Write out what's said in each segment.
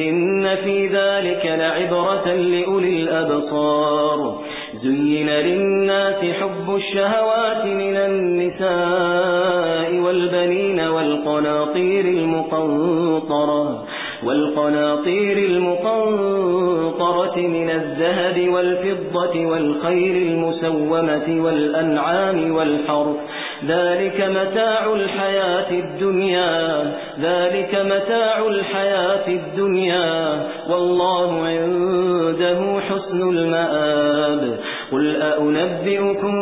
إن في ذلك لعبرة لأولي الأبصار. زين للناس حب الشهوات من النساء والبنين والقناطير المقنطرة والقناطير المقنطرة من الذهب والفضة والخير المسومة والأنعام والحرث ذلك متاع الحياة الدنيا ذلك متاع الحياة الدنيا والله عنده حسن المآب. قل أأنبئكم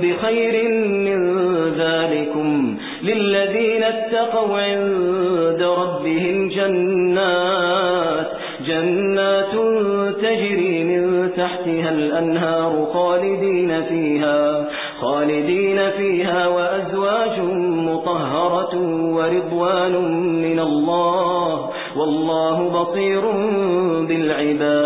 بخير من ذلكم للذين اتقوا عند ربهم جنات جنات تجري من تحتها الأنهار خالدين فيها. خالدين فيها وأزواج مطهرة ورضوان من الله والله بصير بالعباد